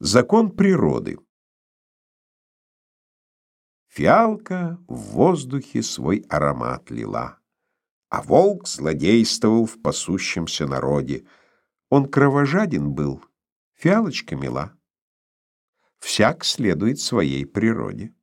Закон природы. Фиалка в воздухе свой аромат лила, А волк злодействовал в пасущемся народе. Он кровожаден был, фиалочка мила. Всяк следует своей природе.